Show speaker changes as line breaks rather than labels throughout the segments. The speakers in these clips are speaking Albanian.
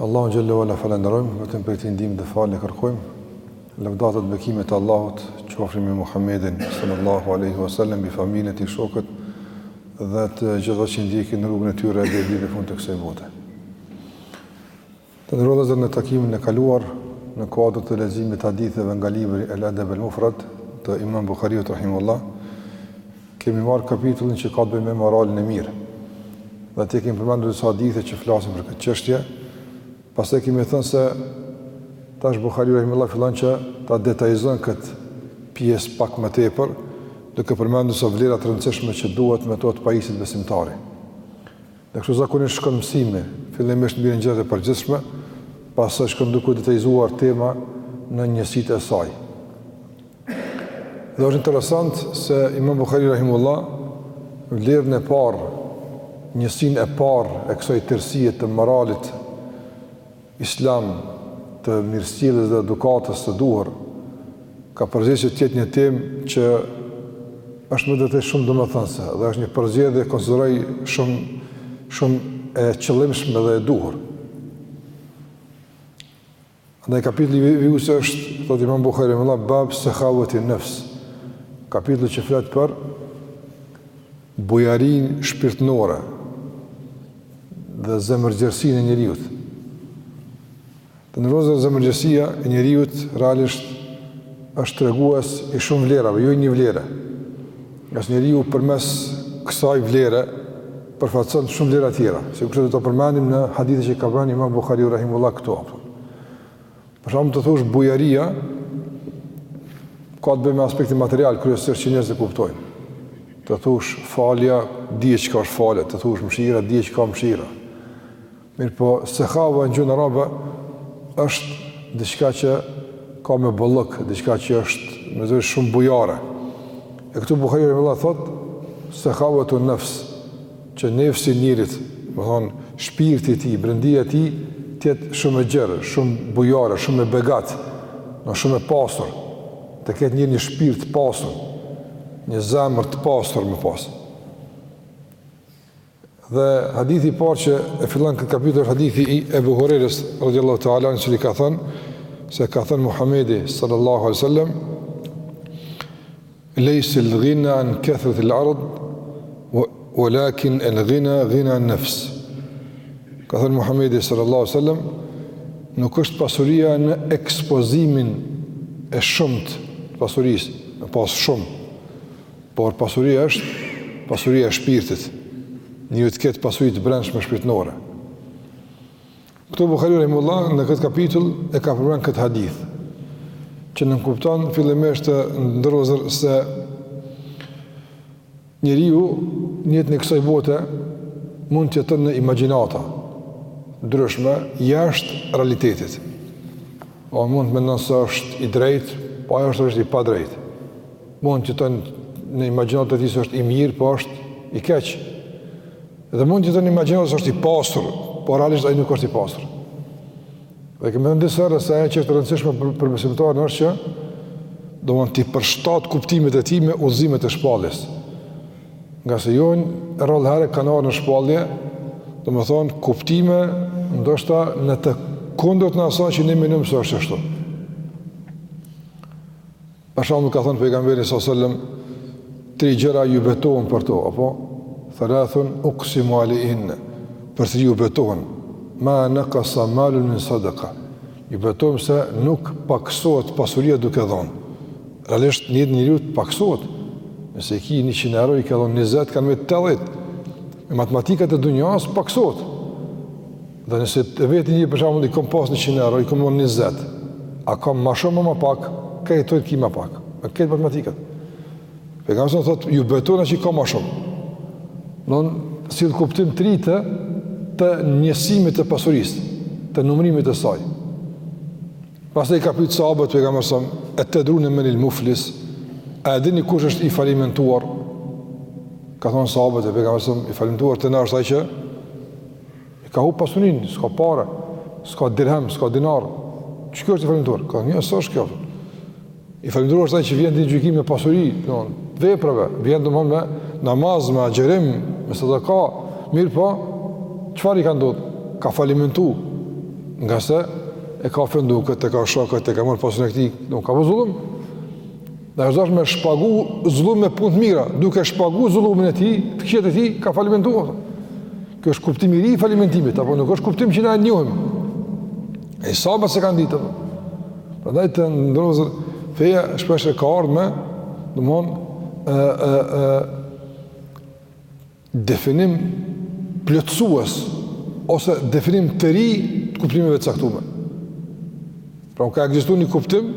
Allahun xhelle ue ala falënderojmë, vetëm prej tij ndihmë dhe falje kërkojmë. Lavdata dhe bekimet e Allahut qofshin mbi Muhammedin sallallahu alaihi wasallam, mbi familjen e tij, shokët dhe të gjithë ata që ndjekin rrugën e tyre deri në fund të kësaj bote. Të nderuar vëllezër, në takimin e kaluar, në kuadër të leximit haditheve nga libri El Edeb El Mufrad të Imam Buhariut Rahimehullah, Kemi marrë kapitullin që ka të bëjë me moralin e mirë. Dhe aty kemi përmendur disa hadithe që flasin për këtë çështje. Pastaj kemi thënë se tash Buhariu rahimehullah fillon që ta detajzon këtë pjesë pak më tepër, duke përmendur disa vlera të rëndësishme që duhet me to të pajiset besimtari. Dhe kështu zakonisht shkon mësimi, fillimisht merren gjërat e përgjithshme, pastaj shkon duke u detajzuar tema në njësitë e saj. Dhe është interesant se Imam Buhari rahimehullah vlerën e parë, njësinë e parë të kësaj tërësie të moralit Islam të mirësjelljes dhe edukatës së duhur, ka përzgjedhë që të jetë një temë që është me të vërtetë shumë domethënëse dhe është një përzgjedhje, e konsideroj shumë shumë e qëllimshme dhe e duhur. Andaj kapitulli vijues është, thotë Imam Buhari rahimehullah, bab sekhaveti nefs. Kapitulli që flet për bujarinë shpirtërore dhe zemërgjerësinë e njeriut. Të nderuar vëllezër, zemërgjerësia e njeriut realisht është tregues i shumë vlerave, jo i një vlere. Ngase njeriu përmes kësaj vlere përfaqëson shumë vlera tjera, sikurse do ta përmendim në hadithe që i ka pru imam Buhariu Rahimehullah këtu. Për shembull të thush bujaria, ka të bëjë me aspektin material, kryesisht që njerëzit e kuptojnë. Të thush falja, dihet çka është falja, të thush mshira, dihet çka mshira. Mirëpo, sekhava në gjuhën arabe, është diçka që ka me bollëk, diçka që është me zërë shumë bujare. E këtu Buhari Rahimehullah thotë, sekhavatu nefs, që nefsi i njerit, domethonë shpirti i tij, brendia e tij të jetë shumë e gjerë, shumë bujare, shumë e begatë, shumë e pasur, të ketë njeri një shpirt të pasur, një zemër të pasur me pas. Dhe hadithi i parë që e fillon këtë kapitull është hadithi i Ebu Hurerës, radiallahu ta'ala anhu, i cili ka thënë, se ka thënë Muhammedi, sallallahu alaihi sallam, Lejse el ghina an kethret el ard, wa lakinnel ghina ghina an nefs. Ka thënë Muhammedi sallallahu sallam, nuk është pasuria në ekspozimin e shumtë të pasurisë, me pas shumë, por pasuria është pasuria e shpirtit, njeriu të ketë pasuri të brendshme shpirtërore. Këtu Bukhariu rahimullah në këtë kapitull e ka përmendur këtë hadith që nënkupton fillimisht të nderuar se njeriu në jetën e kësaj bote mund të jeton në imagjinata të ndryshme jashtë realitetit. Po mund të mendon se është i drejtë, po ai është është i padrejtë. Mund të jeton në imagjinatën e tij se është i mirë, po është i keq. Dhe mund të jeton, imagjinon se është i pasur, por realisht ai nuk është i pasur. Dhe kemi thënë disa herë se ajo që është e rëndësishme për besimtarin është që domethënë t'i përshtat kuptimet e tij me udhëzimet e shpalljes. Ngase jo rrallë herë kanë ardhur në shpallje, domethënë kuptime ndoshta në të kundërtën e asaj që ne mendojmë se është ashtu. Për shembull ka thënë pejgamberi s.a.s. tri gjëra ju betohem për to, apo thalathun uqsimu alejhinne. Për tri ju betohem ma naqasa malun min sadaqa. Ju betohem se nuk pakësohet pasuria duke dhënë. Realisht në jetë të njeriut pakësohet. Nëse i ki 100 euro i ka dhënë 20 kanë met 80. Me matematikat e dunjas pakësohet. Dhe nëse të vet një për shembull i kom pas njëqind euro, i kom dhon njëzet, a kom ma shumë a ma pak, ai thotë ki ma pak, në këtë matematikë. Pejgamberi s.a.s. thotë, ju betohna që i ki ma shumë. Domethënë, sjell kuptim të ri të njehsimit të pasurisë, të numrimit të saj. Pastaj i ka pyt sahabët pejgamberi s.a.s., etedrune menil muflis, a e dini kush është i falimentuar, ka thonë sahabët e pejgamberit s.a.s., i falimentuar te na është ai që, E ka hu pasunin, s'ka pare, s'ka dirhem, s'ka dinar. Qikjo është i falimentuar. Ka thënë, s'është kjo. I falimentuar është ai që vjen ditën e gjykimit me pasuri të veprave, vjen domethënë me namaz, me agjerim, me sadaka, mirëpo çfarë i ka ndodhë? Ka falimentu, ngase e ka ofendu këtë, e ka sha këtë, e ka marrë pasurin e këtij, i ka bo zullum, Dhe është dashtë me shpagu zullumin me punë të mira, duke shpagu zullumin e tij, të këqijat e tij, ka falimentu, apo. Ky është kuptim i ri i falimentimit, apo nuk është kuptim që na e njohim. E sahabët s'e kanë ditë, apo. Prandaj të nderuar, feja shpeshherë ka ardhë me, domethënë, e, e, e, definim plotësues ose definim të ri të kuptimeve të caktuara. Pra ka ekzistuar një kuptim,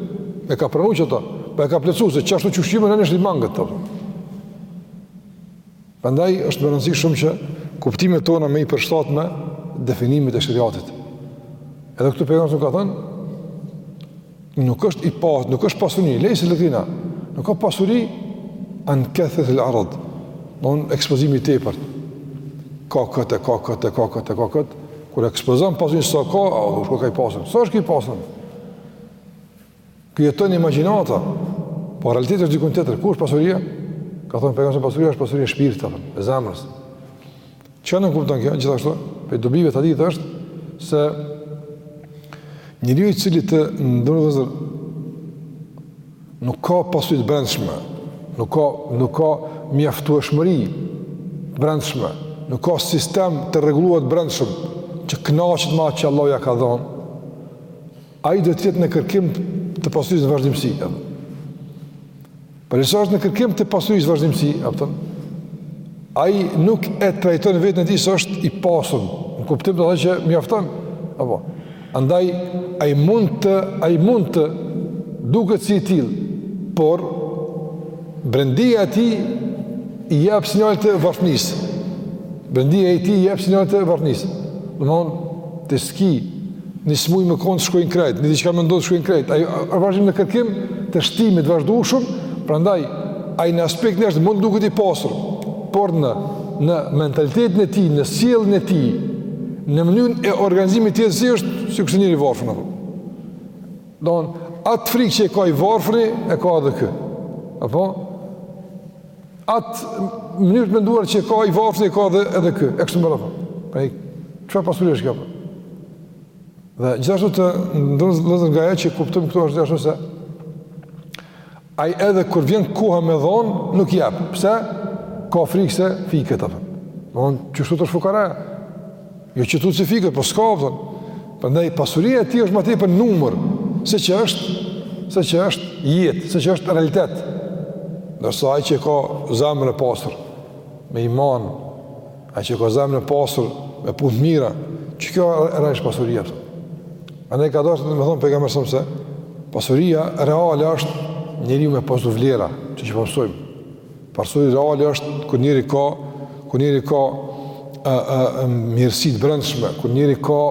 e ka pranuar qato, po e ka plotësuar se qashtu kuptimi yn është i mangët. Prandaj është me rëndësi shumë që kuptimet tona me i përshtat me definimet e sheriatit. Edhe këtu pejgamberi ka thënë Nuk është i pas, nuk është pasuri, lej se lëgina, nuk ka pasuri anë kethet e lërët, domethonë ekspozimi i tepërt, ka këtë, ka këtë, ka këtë, ka këtë, kur ekspozon pasurin sa ka, a, u shko ky i pasun, sa është ky i pasun? Kjo jeton imagjinata, po realiteti është dikun tjetër, ku është pasuria? Ka thonë, Pejgamberi pasuria është pasuria e shpirtit, domethonë, e zemrës. Çka nënkupton kjo? Gjithashtu, prej dobive të hadithit është se njeriu i cili të nderuar vëllezër nuk ka pasuri të brendshme, nuk ka nuk ka mjaftueshmëri të brendshme, nuk ka sistem të rregulluar të brendshëm që kënaqet me atë që Allahu ia ka dhonë. Ai do të jetë në kërkim të pasurisë në vazhdimësi. Përderisa është në kërkim të pasurisë vazhdimësi, apo ai nuk e trajton vetën e tij se është i pasur, në kuptim domethonë që mjafton, apo andaj ai mund të ai mund të duket si i tillë, por brendia e tij i jep sinjal të varfnisë. Brendia e tij i jep sinjal të varfnisë. Domethon të ski Një smuj me konë të shkojnë krejt, një diqka me ndodh të shkojnë krejt. Ai është vazhdimisht në kërkim të shtimit të vazhdueshëm, prandaj ai në aspektin e jashtëm mund duket i pasur, por në në mentalitetin e tij, në sjelljen e tij, në mënyrën e organizimit të jetës është sikur është njeri i varfër apo. Domethonë, atë frikë që e ka i varfëri e ka edhe ky. Apo atë mënyrë të menduar që e ka i varfni, e ka edhe edhe ky, e kështu me radhë. Pra, çfarë pasuri është kjo? Dhe gjithashtu të nderuar vëllezër nga ajo që kuptojmë këtu është gjithashtu se ai edhe kur vjen koha me dhonë, nuk jep. Pse? Ka frikë se fiket, apo. Domethonë, qeshtu është fukara? Jo që tutet se fiket, po s'ka, kupton. Prandaj, pasuria e tij është ma tepër numër, seç është, seç është jetë, seç është realitet. Ndërsa ai që e ka zemrën e pasur, me iman, ai që e ka zemrën e pasur, me punë të mira, që kjo re është pasuria të. Andaj ka dashtë me thonë, Pejgamberi alejhi selam se, pasuria reale është njeri me pasë vlera, çka që po mësojmë. Pasuri reale është kur njeri ka, kur njeri ka ë ë mirësi të brendshme, kur njeri ka,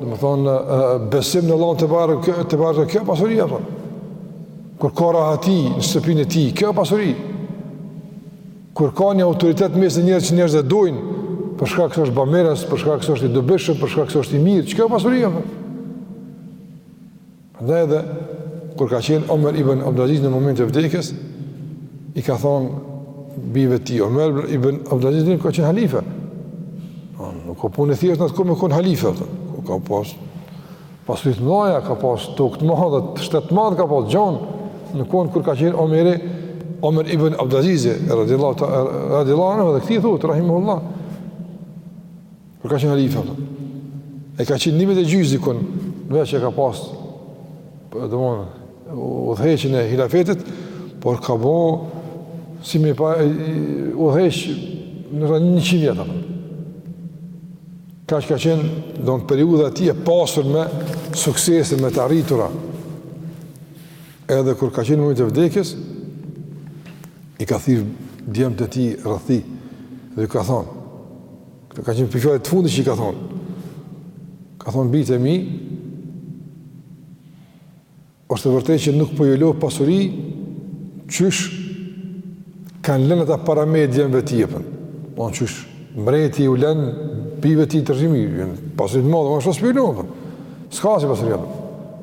domethonë, besim në Allahun te barë, kjo te barë, kjo pasuri apo. Kur ka rahati në shtëpinë e tij, kjo pasuri. Kur ka një autoritet mes njerëzve që njerëzit e dojnë, për shkak se është bamirës, për shkak se është i dobishëm, për shkak se është i mirë, qe kjo pasuri apo. Prandaj edhe kur ka qenë Omer ibn Abdulaziz në momentet e vdekjes, i ka thonë bijve tij, Omer ibn Abdulaziz kur ka qenë halife. Po, nuk ka qenë punë e thjesht në atë kohë me konë halife. Po, ka pas pasuri t'mdhaja, ka pas tokë të madhe, shtet të madh ka pas gjonë, në kohën kur ka qenë Omeri, Omer ibn Abdulaziz, radiallahu anhu, edhe këtij thotë, rahimehullah, Kur ka qenë halife, e ka qenë ni vjet e gjysë dikun, veç e ka pas, po, domethon, udhëheqjen e hilafetit, por ka bo, si me pas udhëheq në rreth njëqind vjet, kaq ka qenë, domethon, periudha e tij e pasur me suksese, me të arritura, edhe kur ka qenë momentet e vdekjes, i ka thirë djemtë e tij rreth tij, dhe u ka thonë, Këto kanë qenë prej fjalëve të fundit që i ka thonë. Ka thonë bijtë e mi, është e vërtetë që nuk po ju lo pasuri, qysh kanë lënë ata para meje djemve të vet apo. Po qysh mbreti ju len bijve tij, të themi, pasuri të madhe, edhe unë s'po ju lo, s'ka si pasuri apo.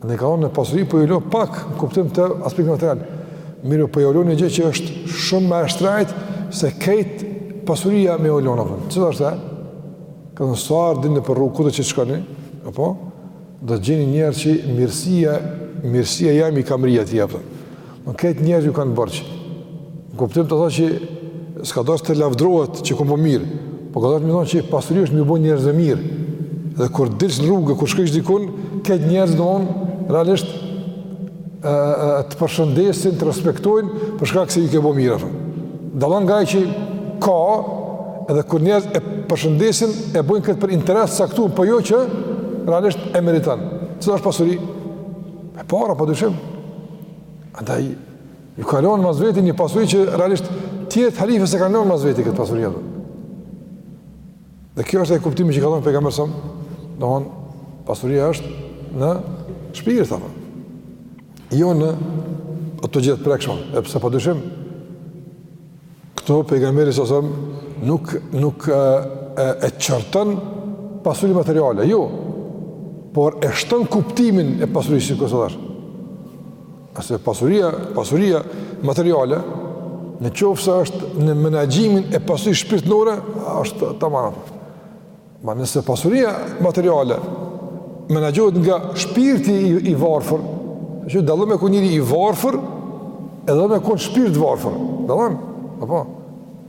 Dhe ka thonë pasuri po ju lë pak në kuptim të aspektit material. Mirëpo ju lë një gjë që është shumë më e shtrajt se krejt pasuria me ju lon apo. Çfarë është? Ka thonë sa herë dilni nëpër rrugë kudo që shkoni, apo do të gjeni njerëz që mirësia, mirësia jeme i ka mrri ata apo. Krejt njerëzit ju kanë borxh. Në kuptim të thonë që s'ka dojtë të lavdërohet që kam bo mirë, po ka dojtë me thonë që pasuri është me bo njerëzve mirë. Dhe kur dilsh në rrugë, kur shkosh dikun, ke njerëz që realisht, e, e, të përshëndesin, të respektojnë, për shkak se i ke bo mirë. Dallon nga ai që ka, edhe kur njerëzit e përshëndesin, e bojnë këtë për interes të caktuar, po jo që, realisht, e meriton. Çka është pasuri? E para, pa dushim. Andaj, ju kam lënë mas veti një pasuri që realisht tjerët halife s'e kanë lënë mas veti këtë pasuri apo. Dhe ky është ai kuptimi që ka lënë pejgamberi sallallahu alejhi ve selem, domthon pasuria është në shpirt apo. Jo në ato gjërat e prekshme, edhe pse pa dyshim Këto pejgamberi sallallahu alejhi ve selem nuk nuk e, e, e qorton pasurinë materiale, jo. Por e shton kuptimin e pasurisë sikur sa dash. Se pasuria, pasuria materiale në qoftë se është në menaxhimin e pasurisë shpirtërore, është tamam. Ma nëse pasuria materiale menaxhohet nga shpirti i, i varfër, që dallon me kon njeri i varfër, edhe me kon shpirtvarfër, dallon, apo,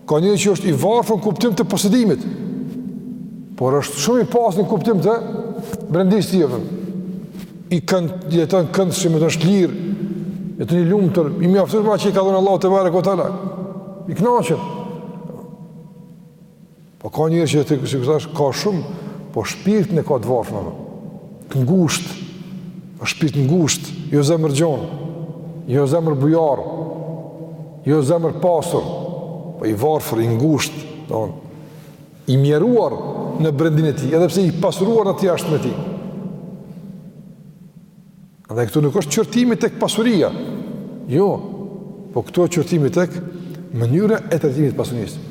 ka njeri që është i varfër në kuptim të posedimit, por është shumë i pasun në kuptim të brendisë, jeton i kënd, jeton këndshëm, jeton shlirë, jeton i lumtur, i mjaftum me atë që i ka dhënë Allahu tebareke ve teala, i knaqun, Po ka njeri që të të kesh kesh ka shumë, po shpirtin e ka të varfën apo. Të ngushtë, o shpirtngushtë, jo zemërgjonë, jo zemërbujar, jo zemërpasur, po i varfër, i ngushtë, do, i mjeruar në brendinë e tij, edhe pse i pasuruar në të jashtmen e tij. Andaj këtu nuk është qortimi tek pasuria, jo, po këtu është qortimi tek mënyra e trajtimit të pasurisë.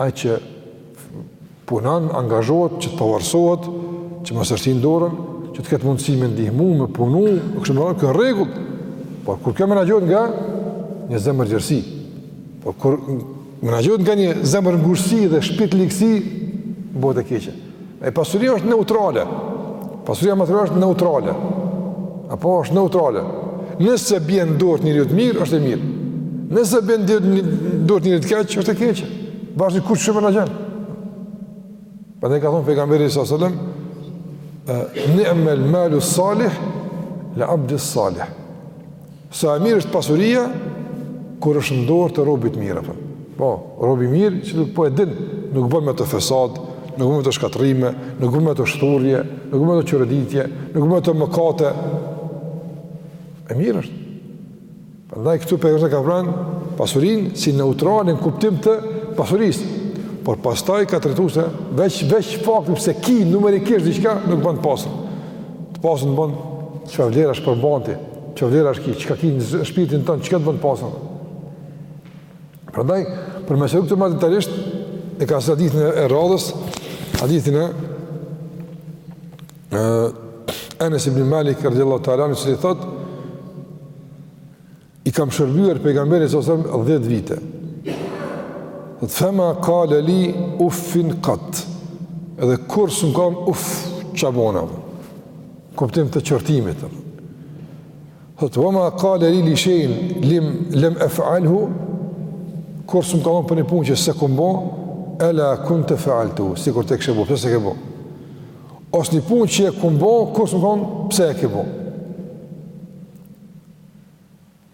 Ai që punon, angazhohet, që të pavarësohet, që mos e shtrin dorën, që të ketë mundësi me ndihmu, me punu, e kështu me rend, kjo në rregull, por kur kjo menaxhohet nga një zemërgjerësi, por kur Menaxhohet nga një zemërngurtësi dhe shpirtligësi, bëhet e keqe. E pasuria është neutrale. Pasuria materiale është neutrale. Apo është neutrale. Nëse bjen n'dorë të njeriut të mirë, është e mirë. Nëse bjen n'dorë të njeriut të keq, është e keqe. Varësisht kush e menaxhon. Prandaj ka thon pejgamberi alejhi selam, "Ni'mal malu salih li abdi salih." Sa e mirë është pasuria kur është në dorë të robit të mirë apo. Po, robi i mirë që po e din, nuk bën me të fesad, nuk bën me të shkatërrime, nuk bën me të shthurje, nuk bën me të çoroditje, nuk bën me të mëkate. E mirë është. Prandaj këtu pejgamberi ka thënë pasurinë si neutrale në kuptim të pasurisë. Por pastaj ka trajtu se veç veç fakti pse ki numerikisht diçka nuk t'bën të pasur. Të pasur t'bën çfarë vlerash përmban ti. Çka vlerash ki, çka ki në shpirtin ton, çka të bon të pasun. Prandaj, për me shpjegu këto ma detalisht, e ka sjellë hadithin e radhës, hadithin e Enes ibn Malik, radijallahu teala anhu, i cili thotë, i kam shërbyer pejgamberit alejhi selam dhjetë vite. Thotë fema kale li uffin katt, edhe kurrë s'më ka thon uff ça bone. Kuptim të qortimit. Thotë, ve ma kale li lishej'in, lim, lem ef'alhu, kurrë s'më ka thon për një punë që s'e kam bo, ela kunte fealtehu, sikur ta kishe bo, pse s'e ke bo. Ose një punë që e kam bo, kurrë s'më ka thon, pse e ke bo.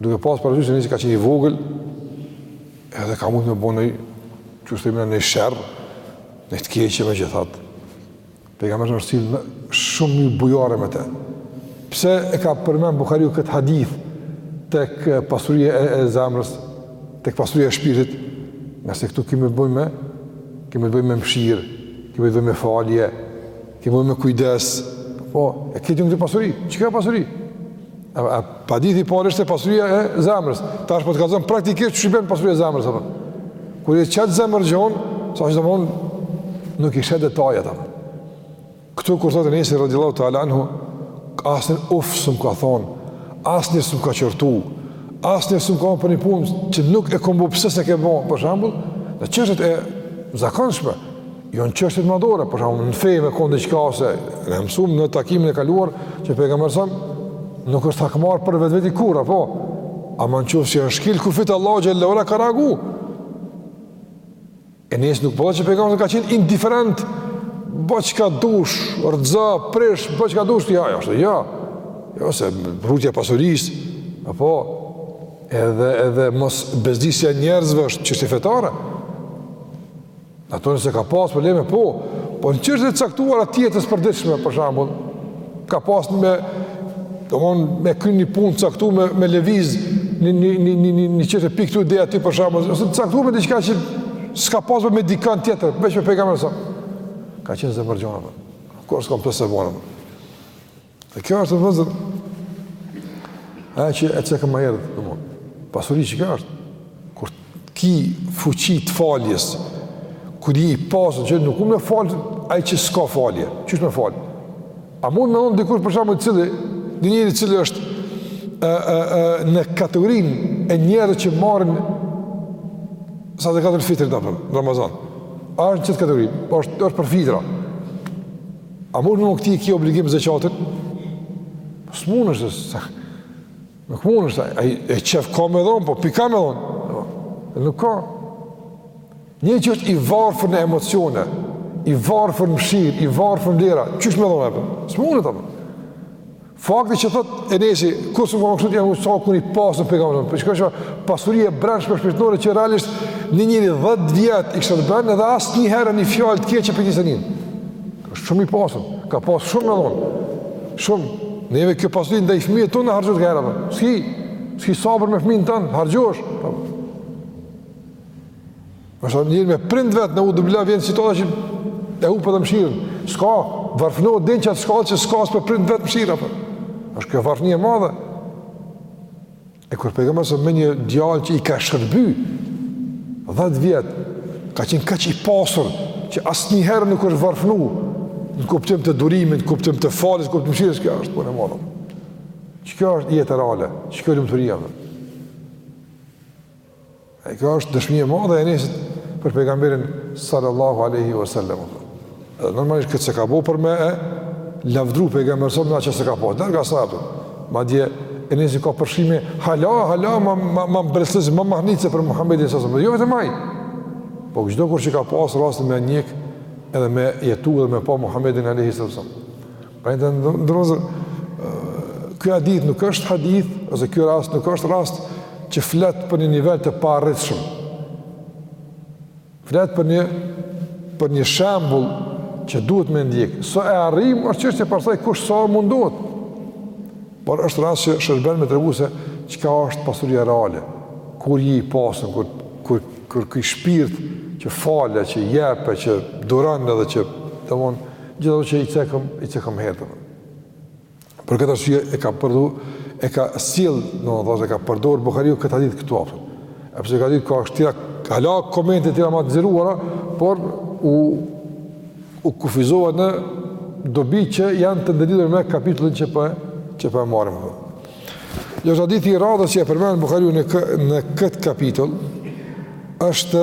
Duke pas parasysh se Enesi ka qenë i vogël, edhe ka mund me bo ndonjë, qysh themi na, ndonjë sherr, ndonjë të keqe, megjithatë Pejgamberi u sill në mënyrë shumë bujare me te. Pse e ka përmend Bukhariu këtë hadith tek pasuria e, e zemrës, tek pasuria e shpirtit, ngase këtu kemi të bëjmë me, kemi të bëjmë me mshirë, kemi të bëjmë me falje, Kemi të bojmë me kujdes, po, e këtë një këtë pasuri, çka ajo pasuri? A, a, hadithi i parë ishte pasuria e zemrës, tash po të kallzon praktikisht çka bën pasuria e zemrës, apo? Kur e ke qët zemër gjonë, saqë domethon, nuk i sheh detajet, apo? Këtu kur thotë Enesi radiallahu ta'ala anhu, asnjë uf s'm ka thon, asnjë s'm ka qortu, asnjë s'm ka për një punë që nuk e kom bo pse s'e ke bën, për shembull, në çështjet e zakonshme, Jo në çështjet madhore, për shembull në fe me kon diçka ose ne mësuam në takimin e kaluar që pejgamberi sa nuk është hakmar për vetveti kurrë, po ama në qoftë se janë shkel kufijtë e Allahut xhel-le ve ala ka reagu. Enesi nuk po thotë që pejgamberi ka qenë indiferent, bëj çka dush, rrza, prish, bëj çka dush ti, ajo është. Jo. Jo se rujtja e pasurisë, apo edhe edhe mos bezdisja njerëzve është çështje fetare. N'ato nëse ka pas probleme, po, po në çështje të caktuara të jetës së përditshme, për shembull, ka pas me, domethon, me kry një punë caktu me, me lëviz, një, një, një, një, një, një çështje prej këtu deri aty për shembull, ose të caktu me diçka që s'ka pas të bëjë me dikën tjetër, veç me pejgamberin sa. Ka qenë zemërgjonë, po. Kurrë s'ka pse u vonove, Dhe kjo është vëllezër, ajo që e ceka më herët, domethon, pasuri që kjo është, kur ki fuqi të faljes, kur je i pasun, që nuk mun me fal, ai që s'ka falje, qysh me fal? A mund me dhon dikush për shembull i cili, një njeri i cili është e, e, e, në kategorinë e njerëzve që marrin sadekatul fitrin në Ramazan. A është në qëtë kategori? A është, është për fitra? A mund me i thon këtij ki obligim zekatin? Po s'mundet, se, nuk mundet, ai qejf ka me dhonë, po prej ka me dhonë, nuk ka. Njëri që është i varfër në emocione, i varfër në mshirë, i varfër në vlera, qysh me dhonë apo? S'mundet, Fakti që thot Enesi, kurrë s'um ka thon kështu, tregon sa u kon i pasur pejgamberi. Po çka që pasuria e brendshme shpirtërore që realisht një njeri 10 vjet i shërben edhe asnjëherë një fjalë të keqe prej tij s'e nin. Është shumë i pasur, ka pas shumë me dhon. Shumë. Neve kjo pasuri ndaj fëmijët tonë harxhohet nga era. S'ki, s'ki sabër me fëmijën tan, harxhosh. Po. Për shkak njeri me prind vet në udhë bla vjen situata që e hup atë mshirën. S'ka, varfnohet deri n'qat shkallë që s'ka për prind vet mshirë apo. Është kjo varfni e madhe. E kur pejgamberi sa me një djalë që i ka shërby 10 vjet, ka qenë kaq i pasur që asnjëherë nuk është varfnu në kuptim të durimit, në kuptim të faljes, në kuptim të mëshirës, kjo është punë e madhe. Që kjo është jetë reale, që kjo lëmë të rria. E kjo është dëshmi e madhe e Enesit për pejgamberin sallallahu aleyhi wa sallam. Edhe normalisht këtë s'e ka bo për me e lavdru pejgamberin sallallahu aleyhi wa sallam, se ka pa, dhe nga sahabët. Madje Enesi ka përshkrime, hala, hala, ma, ma, ma mbresëlënëse, ma mahnitëse për Muhammedin sallallahu aleyhi wa sallam. Jo vetëm ai. Po çdokush që ka pas rastin me ndjek edhe me jetu dhe me pa Muhammedin aleyhi sallallahu aleyhi wa sallam. Pra të nderuar vëllezër, ky hadith nuk është hadith, ose ky rast nuk është rast që flet për një nivel të paarritshëm. Flet për një për një shembull që duhet me ndjek. Sa e arrim është çështje pastaj kush sa mundohet. Por është rast që shërben me tregu se çka është pasuria reale. Kur je i pasur, kur kur kur ky shpirt që falë, që jep, që duron edhe që domthon Gjithë ato që i cekëm, i cekëm herët, apo. Për këtë arsye e ka përdu, e ka sill, domethënë, e ka përdor Bukhariu këtë hadith këtu apo. Edhe pse ky hadith, ka edhe tjera, hala komente tjera ma të zgjeruara, por u, u kufizova në dobi që janë të ndërlidhur me kapitullin që për, po që për po e marrim. Ndërsa hadithi i radhës që e përmend Bukhariu në, kë, në këtë kapitull, është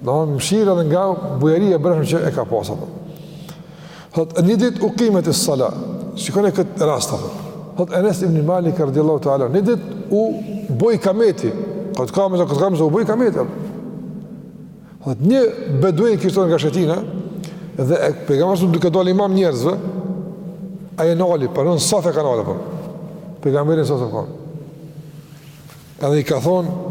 Do më mëshira dhe nga bujaria e brendshme që e ka pas apo. Thot një ditë ukimetis salah. Shikoni kët rast apo. Thot Enes ibn Malik radhiyallahu ta'ala, një ditë u bo kameti. Kad kame, kad kame, u bo kameti. Thot një beduin kishte nga shkretina dhe e pejgamberi duke dalë imam njerëzve. Ai e ndali, por në safe kanë ardhur. Po. Pejgamberi sa të thonë. Edhe i ka thonë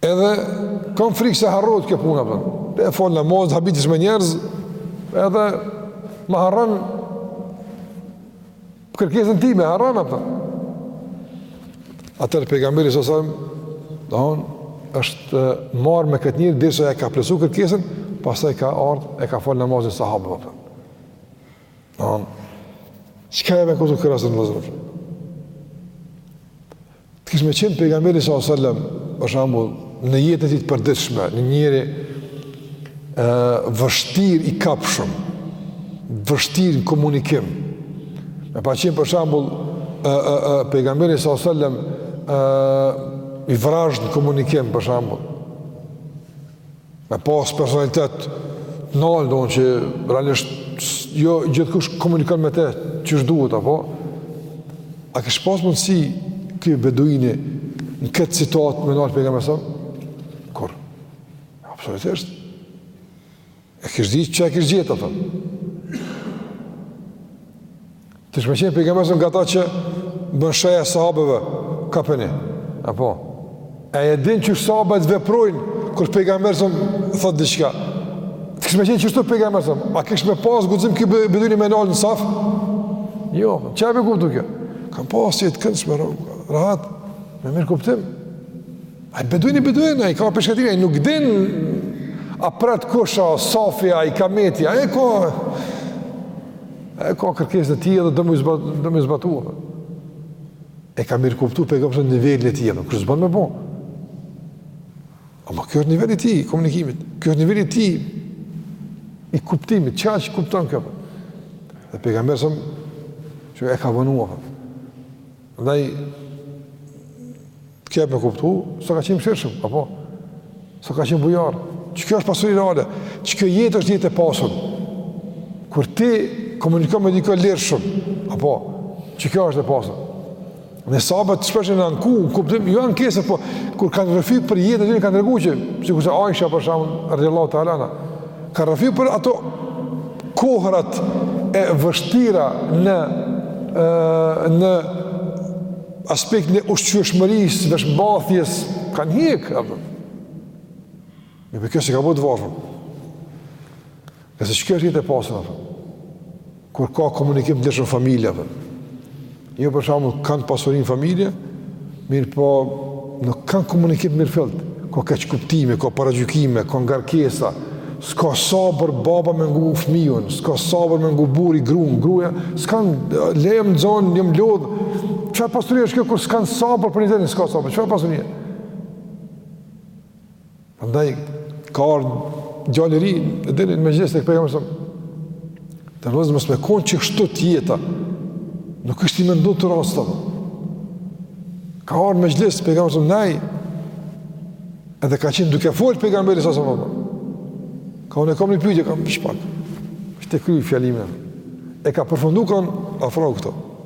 Edhe kam frikë se harrohet kjo puna apo. Po e fal namazin, habitesh me njerëz, edhe ma harron kërkesën time, harron apo. Atëherë pejgamberi së sëmë, domethënë është marrë me këtë njeri, derisa e ka plotsu kërkesën, pastaj ka ardhë, e ka falë namazin sahabë, apo. Domethënë çka e me këtu n'kët rast, vëllezër? Të kish me qenë pejgamberi sa sallam, për shembull, në jetën e tij të përditshme, një njeri ë vështirë i kapshëm, vështirë në komunikim. Me pas qenë për shembull ë ë ë pejgamberi sa sallam ë i vrazhd në komunikim për shembull. me pas personalitet t'naltë, domethënë që realisht jo gjithkush komunikon me te qysh duhet, apo? A kish pas mundësi ky beduini në këtë situatë me nalë pejgamberin sa sallam? Kurrë. Absolutisht. E kish dit që e kish gjithë, a kupton. Të kish me qenë pejgamberi sa sallam nga ata që bën shenjë sahabëve, kapeni. Apo, e e din që sahabët veprojnë, kur pejgamberi sa sallam thotë diçka. Të kish me qenë qështu pejgamberi sa sallam, a kish me pas guxim ky beduini me nalë në saf? Jo, çka jep me kuptu kjo? Kanë pas jetë t'këndshme, rahat, me mirëkuptim. Ai beduini, beduini, ai ka peshkatini, ai nuk din a pret kush, a safi, a ikameti, ai ka ai ka kërkesën e tij dhe don me i zbat, don me i zbatu e ka mirëkuptu pejgamberi sa sallam nivelin e tij kurrë s'ban me bo ama ky është niveli i tij i komunikimit ky është niveli i tij i kuptimit, qaq kupton ky dhe pejgamberi sa sallam e ka vonu andaj T'jep me kuptu, sa ka qenë i mëshirshëm, apo? Sa ka qenë bujar. Qekjo është pasuri reale, qekjo jetë është jetë e pasur. Kur ti komunikon me dikë lirshëm, apo? Qekjo është e pasur. Sahabët shpesh janë anku, në kuptim, jo ankesë, po, kur kanë rrëfy për jetën e tyne kanë tregu që, sikurse Aisha për shembull, radijallahu teala anha, kanë rrëfy për ato kohërat e vështira në, në aspektin e ushqyeshmërisë, veshmbathjes, kanë hjek, apo. Mirëpo kjo s'i ka bo t'varfën. Ngase qekjo është jetë e pasun, apo. Kur ka komunikim të ndershëm n'familje, apo. Jo për shembull, kanë pasuri n'familje, mirëpo, Nuk kanë komunikim t'mirëfilltë, ka keqkuptime, ka paragjykime, ka ngarkesa, s'ka sabër baba me ngu fëmijën, s'ka sabër me ngu burri grun, gruja, s'kan le jom zonë, jom lodhë, çfarë pasurie është kjo, kur s'kan sabër për njëri-tjetrin, s'ka sabër, çfarë pasurie? Andaj, ka ardhë gjallë i ri, e dini, në me gjithës të këpëgjë, mësëm, të rëzë mësë me konë që kështu tjeta, nuk është i me ndu të rëzë të më. Ka ardhë me gjithës të këpëgjë, mësëm, nej, edhe ka qenë duke folë këpëgjë, mësëm, sa së më bërë. Ka unë e kam një pyjtë, kam shpak, është të kryu fjalimin, e ka përfundu kanë afrau këto.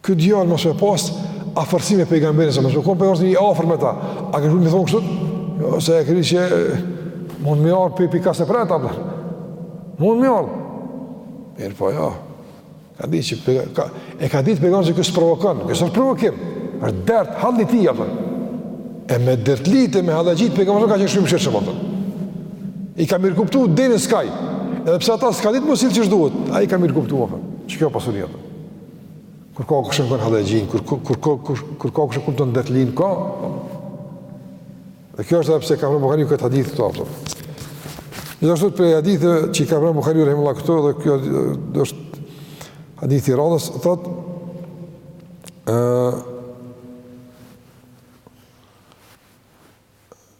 Ky djalë me e pas afërsi me pejgamberin sa më shumë pejgamberi është i afër me ta. A ke çu me thonë kështu? Jo, se e ke ni që mund me ardh pej pikave se prej ata apo. Mund me ardh. Mirëpo jo. Ka ditë që pe, ka, e ka ditë pejgamberi që kështu provokon, s'është provokim. Është dert halli i tij apo. E me dertlitë me hallexhitë pejgamberi ka qenë shumë shërt shumë apo. I ka mirëkuptuar deri në skaj. Edhe pse ata s'kanë ditë me u sill qysh duhet, ai i ka mirëkuptu apo. Qe kjo pasuri apo. Kur ka kush e kupton hallexhinë, kur kur kur kur kur ka kush e kupton dertlinë ka. Dhe kjo është edhe pse ka vënë Buhariu këtë hadith këtu apo. Gjithashtu prej haditheve që i ka vënë Buhariu rahimehullah këtu dhe ky është hadithi i radhës thot ë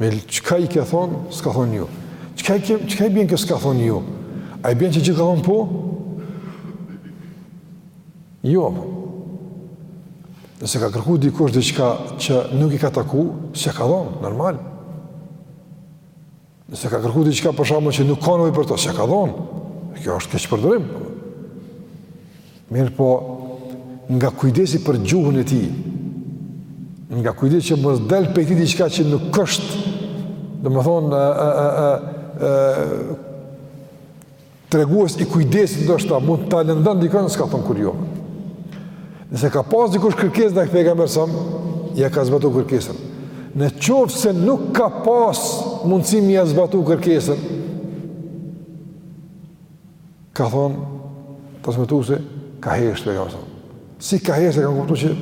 Me çka i ke thon, s'ka thon jo. Çka ke, çka i bjen që s'ka thon jo? A i bjen që gjithë ka thon po? Jo. Nëse ka kërku dikush diçka që nuk i ka taku, s'e ka dhon, normal. Nëse ka kërku diçka për shembull që nuk ka nevojë për to, s'e ka dhon. Kjo është keqpërdorim. Mirëpo, nga kujdesi për gjuhën e tij, nga kujdesi që mos del prej tij diçka që nuk është, domethënë, ë ë ë ë ë tregues i kujdesit ndoshta mund ta lëndon dikon s'ka thon kurrë jo. Nëse ka pas dikush kërkesë ndaj pejgamberit sa, ja ka zbatu kërkesën. Në qoftë se nuk ka pas mundësi me ja zbatu kërkesën, Ka thonë, të smetu se, ka heshtë, pra e kam thonë. Si ka heshtë, e kan kuptu që,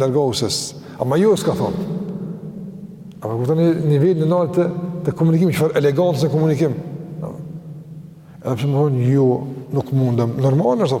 largohu se, ama jo s'ka thonë. A po e kupto një nivel i naltë, në komunikim, çfarë elegance në komunikim. Edhe pse me thonë, jo, nuk mundem, normal është,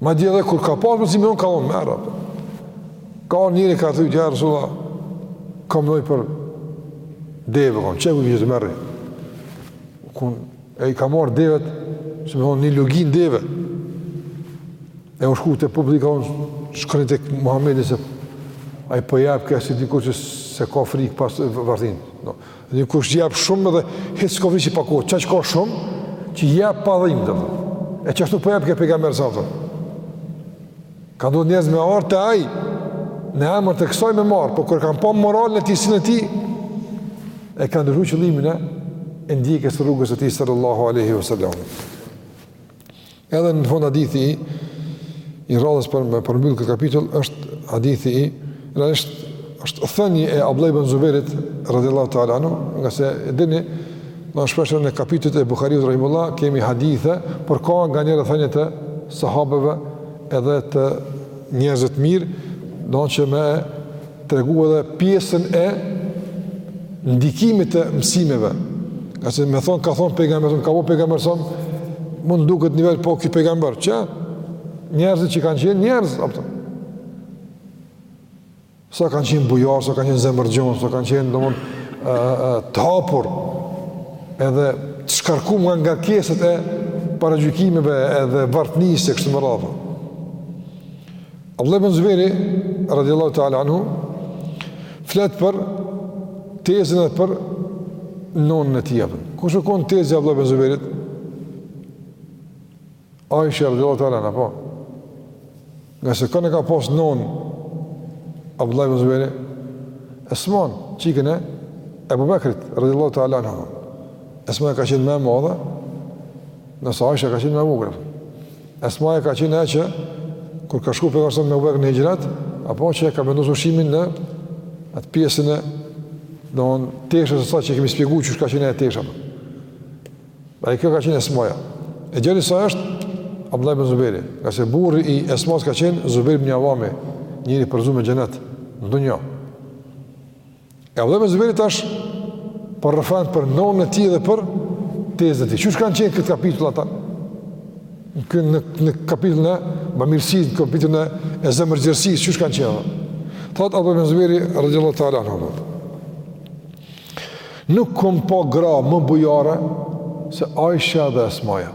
Ma dje dhe kur ka pas më zimë, ka më mërë, apë. Ka orë njëri ka thujtë, ja rësulla, ka më dojë për deve, ka më që e ku kështë mërë. Kun, e i ka marë devet, që me thonë një lugin deve. E u shku të publika, unë shkënë të Muhammedin, se a i pëjabë po kësë dikur që se ka frikë pas vërthinë. No. Dikush që jep shumë edhe hiç s'ka frikë apo, ç'ai që ka shumë që jep pa dhimtë. E qashtu po jep ky pejgamber sa thon? Ka ndodh njerëz me ardh te ai në emër të kësaj me marr, por kur kanë pa moralin e tij sjelljen e tij e kanë ndërru qëllimin e ndjekjes së rrugës së tij sallallahu alaihi wasallam. Edhe në fund hadithi i i radhës për me përmbyll këtë kapitull është hadithi i realisht është thënie e Abdullah ibn Zubairit radhiyallahu ta'ala anhu, ngase e dini në shpesh në kapitujt e Buhariut rahimullah kemi hadithe, por ka nganjëherë thënie të sahabeve edhe të njerëzve të mirë, domethënë që me tregu edhe pjesën e ndikimit të mësimeve. Ngase me thonë, ka thonë pejgamberi alejhi selam, ka bo pejgamberi alejhi selam, mund të duket nivel po ky pejgamber, që njerëzit që kanë qenë njerëz, apo. Sa kanë qenë bujarë, sa kanë qenë zemërgjonë, sa kanë qenë, domethënë, të hapur, edhe të shkarkum nga ngarkesat e paragjykimeve edhe vartësisë e kështu me radhë. Abdullah ibn Zuberi radiallahu ta'ala anhu flet për tezën dhe për nonën e tij apo. Kush u kon tezja e Abdullah ibn Zuberit? Aisha radiallahu ta'ala anha po. Ngase kënë ka pas nonë Abdullah ibn Zuberi Esman, qikën e Ebu Bekrit, radiallahu ta'ala anhuma Esmaja ka qenë ma e Ndërsa Aisha ka qenë ma e vogël. Esmaja ka qenë ajo që kur ka shkuar pejgamberi me Abu Bakr në hixhret, apo që e ka vendosur ushqimin në atë pjesën e domethënë teshës së saj që kemi shpjeguar çka ka qenë ajo tesha. A kjo ka qenë Esmaja. E djali i saj është Abdullah ibn Zubairi, ngase burri i Esmas ka qenë Zubair ibn Awami, njëri i përgëzuar me xhenet në dynja. E Abdullah ibn Zuberi tash po rrëfen për nënën e tij dhe për tezen e tij. Qysh kanë qenë n'këtë kapitull ata? Në, në, në kapitullin e bamirësisë, në kapitullin e zemërgjerësisë, qysh kanë qenë ata? Thot Abdullah ibn Zuberi, radiallahu ta'ala anhu, thot. Nuk kom pa gra më bujare se Aisha dhe Esmaja.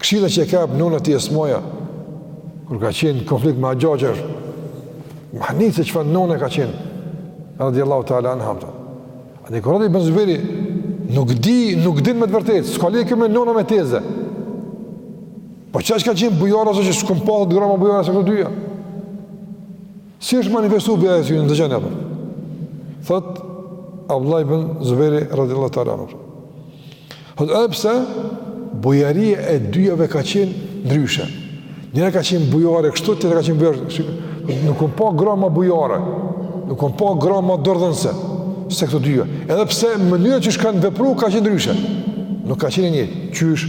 Këshilla që ia ka jap nëna e tij Esmaja, kur ka qenë konflikt me Haxhaxhin, mahnitesh se çfarë nëna ka qenë, radiallahu ta'ala anha. A një kërëti i ibn Zuberi, nuk di, nuk din me të vërtet, s'ka lidhje këtu me nëna me teze. Po kaq ka qenë bujare, saqë s'kom pa thotë gra ma bujare se këto dyja. Si është manifestuar bujaria e tyre, dëgjoni apo? Thot Abdullah ibn Zubairi radhiyallahu ta'ala anhu. Thot edhe pse bujaria e dyjave ka qenë ndryshe. Njëra ka qenë bujare kështu, tjetra ka qenë bujare kështu. Nuk kom pa gra më bujare. Nuk kom pa gra më dorëdhënëse se këto dyja. Edhe pse mënyra qysh kanë vepruar ka qenë ndryshe. Nuk ka qenë njëjtë qysh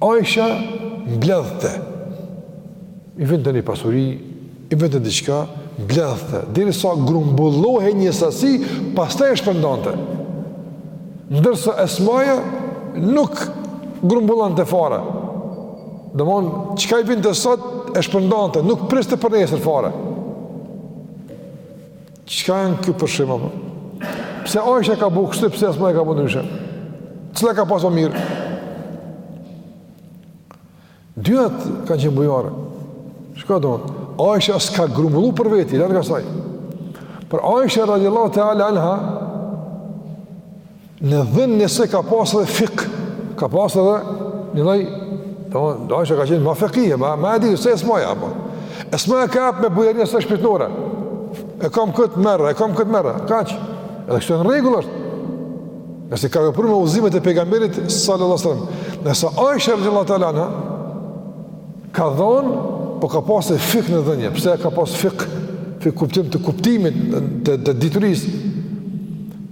Aisha mbledhte, i vinte një pasuri, i vinte diçka, mbledhte, derisa grumbullohe një sasi, pastaj e shpërndante. Ndërsa Esmaja nuk grumbullonte fare. Domethon, çka i vinte sot, e shpërndante, nuk priste për nesër fare. Çka janë këto për shembull apo? Pse Aisha ka bo kështu, pse Esmaja ka bo ndryshe? Cila ka pas ma mirë? Dyjat kanë qenë bujare. Shiko de? Aisha s'ka grumbullu për veti, larg nga saj. Por Aisha radiallahu ta'ala anha, Në dhënien e saj ka pasë edhe fikh, ka pasë edhe një lloj, Aisha ka qenë ma fekihe, ma, ma e ditur se Esmaja, po. Esmaja ka jep me bujarinë e saj shpirtnore, e kam këtë merre, e kam këtë merre, kaq, edhe kështu në rregull është, nëse ka vepru me udhëzimet e pejgamberit, sallallahu sallam, nëse Aisha radiallahu ta'ala anha, ka dhonë, po ka pasë edhe fikh në dhënie, pse ka pasë fikh, fikh kuptim të kuptimit, të, të diturisë,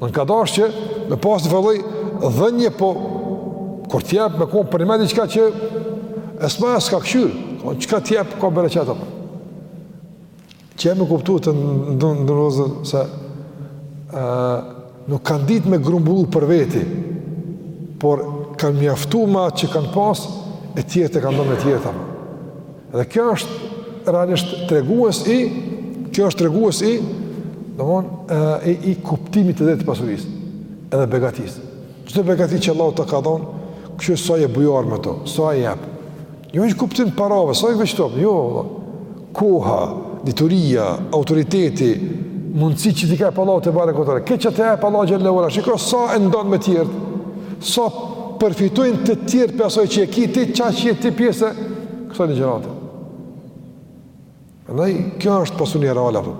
Në ka dashë që me pas njëfarë lloj dhënie po kur t'jep me kon për një me dit çka që Esmaja s'ka kqyr çka t'jep ka bereqet apo që e me kuptu të nderuar se e, nuk kanë dit me grumbullu për veti por kanë mjaftu me at që kanë pas e tjetrën e kanë nda me tjerët Dhe kjo është realisht tregues i kjo është tregues i domthon e i kuptimit të drejtë të pasurisë edhe begatisë. Çdo begati që Allahu të ka dhënë, kqyr sa je bujar me to, sa e jep. Jo në kuptim t'parave, sa i veç to, jo. Koha, dituria, autoriteti, mundësi që t'i ka jep Allahu tebareke ve teala. Këtë që të jap Allahu xhallahu ala, shikoj sa e ndon me të tjerët. Sa përfitojnë të tjerët prej asaj që e ki ti, qaq je ti pjesë kësaj ligjërate. Andaj kjo është pasunia reale apo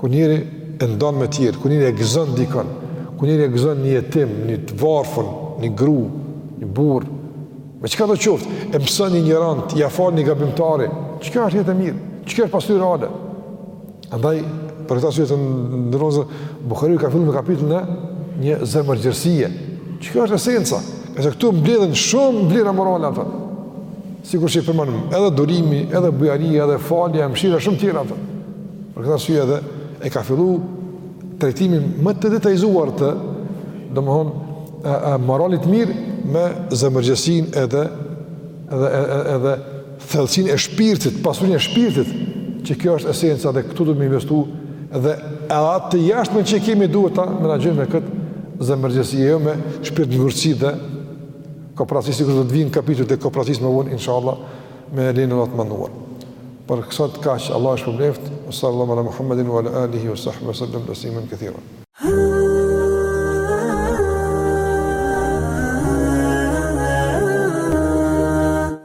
kur njeri e ndon me tjerë, kur njeri e gëzon dikon, kur njeri e gëzon një jetim, një të varfër, një gru, një burr, me çka do të qoftë, e mëson një injorant, ia fal një gabimtari, qikjo është jetë e mirë, qikjo është pasuri reale. Andaj, për këtë arsye të nderuar, Bukhariu ka fillu me kapitullin në një zemërgjerësie, qikjo është esenca, se këtu mbledhen shumë vlera morale aty, sikur që i përmendëm, edhe durimi, edhe bujaria, edhe falja, mshira, shumë tjera aty. Për këtë arsye edhe e ka fillu trajtimin më të detajizuar të, domethon, moralit të mirë, me zemërgjerësinë edhe, edhe, edhe, edhe, edhe thellësinë e shpirtit, pasurinë e shpirtit, që kjo është esenca dhe këtu do me investu dhe edhe atë të jashtmen që kemi duhet ta menaxhojmë me këtë zemërgjerësi e jo me shpirtngushtësi dhe koprraci sikur do të vinë kapitujt e koprracisë më vonë inshallah me lejen e Allahut të madhëruar. Për sot kaq, Allahu ju shpërbleftë, sallallahu ala Muhammedin wa ala alihi wa sahbihi sallam teslimen kethira.